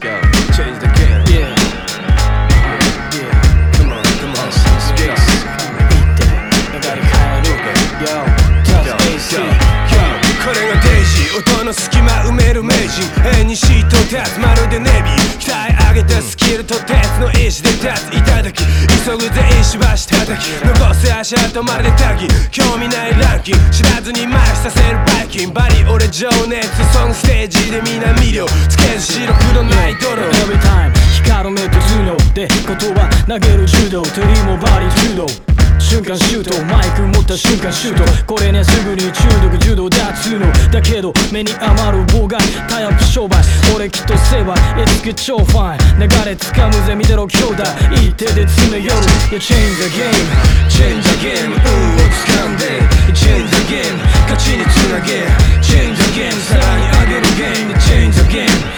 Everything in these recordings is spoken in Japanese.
Go, change the game. Yeah, yeah. Come on, come on. Space 行って流れ変える Yo, Yo, just AC. Yo, yo. これがデイジー。音の隙間埋める名人。縁にシート立つ。まるでネビー。鍛え上げたスキルと鉄の意志で立つ。いただき。急ぐぜ。石橋叩き。残す足跡まるでタギ興味ないランキング知らずに麻痺させるキンバリ俺情熱そのステージで皆魅了つけず白黒ない泥 Every time 光る目と頭脳で言葉投げる柔道。テリーもバリ柔道。瞬間シュートマイク持った瞬間シュート。これねすぐに中毒柔道だっつうのだけど目に余る妨害タイアップ商売。俺きっと成敗いつけ超ファイン流れ掴むぜ見てろ兄弟。いい手で詰め寄る。You change the game Change the game 運を掴んで。Change the game 勝ちにつなげ。Change the game さらに上げる game Change the game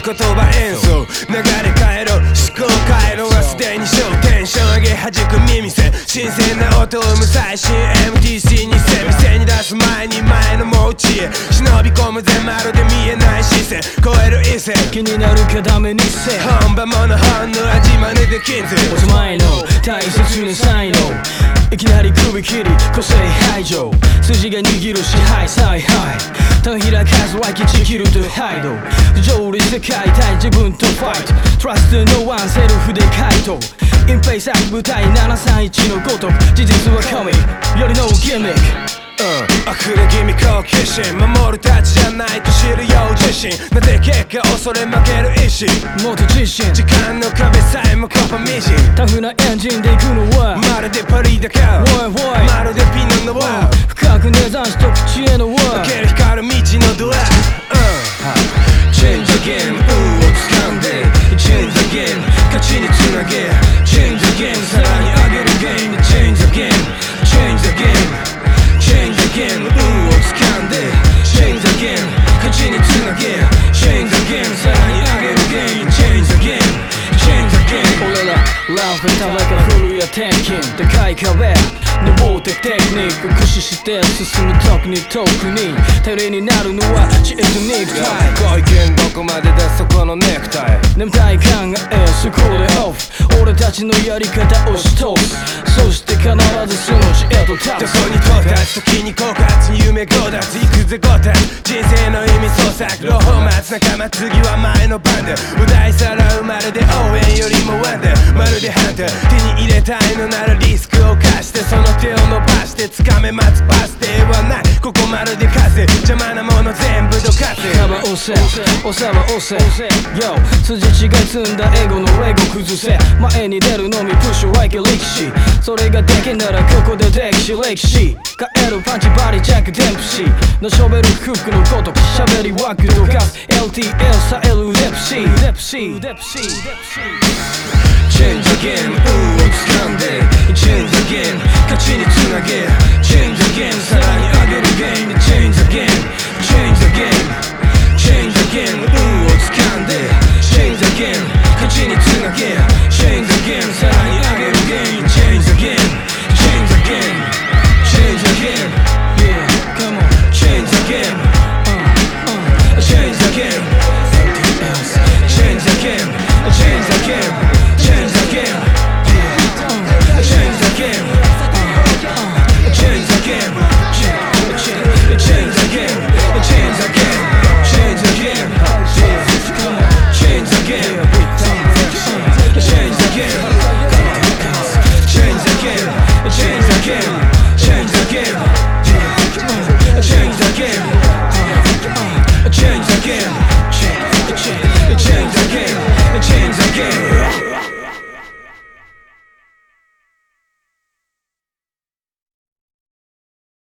言葉演奏。流れ変えろ。思考回路はすでに焦テンション上げ弾く耳栓新鮮な音を生む最新 MTC にせ店に出す前に前のもうちへ忍び込むぜまるで見えない視線超える異性。気になるかダメにせ本場もの本の味真似できんぜ。おしまいの。大切な才能いきなり首切り個性排除。筋が握る支配采配手を開かず脇ちぎるとハイド。上理世界対自分とファイト。Trust no one セルフで回答隠蔽作舞台731のごと。く事実は神。よりのギミック。うん。溢れ気味好奇心守るたちじゃないと知るよ自信なぜ結果恐れ負ける意志。もっと自信。時間の壁さえもコパみじん。タフなエンジンで行くのは。まるでパリだかまるでピノのワ金高い壁登ってテクニック駆使して進む特に特に頼りになるのはチーズニックタイご意見どこまでだそこのネクタイ。眠たい考えそこでオフ俺たちのやり方をし通すそして必ずその知恵と立どこに到達時に枯渇に夢強奪行くぜごた人生の意味創作朗報待つ仲間次は前の番で。お題さらうまるで応援よりもワンダまるでハンター手に入れたいのならリスクを貸してその手を伸ばして掴め待つパスではないここまるで風邪魔なもの全部どかせ。カバ押せ押せば押せ Yo 筋違い積んだエゴのレゴ崩せ前に出る。のみプッシュ like 力士それができんならここで歴史歴史変えるパンチバリジャックデンプシーのショベルフックのごとく喋り枠とか。LTL さえるレプシーレプシーレプシーレプシー change again. 우울한 사람들 change again. 가치니 투나게 change again. 사랑이 again again change again. Change again. Change again. 우울한 사람들 change again. 가치니 투나게 change again. 사랑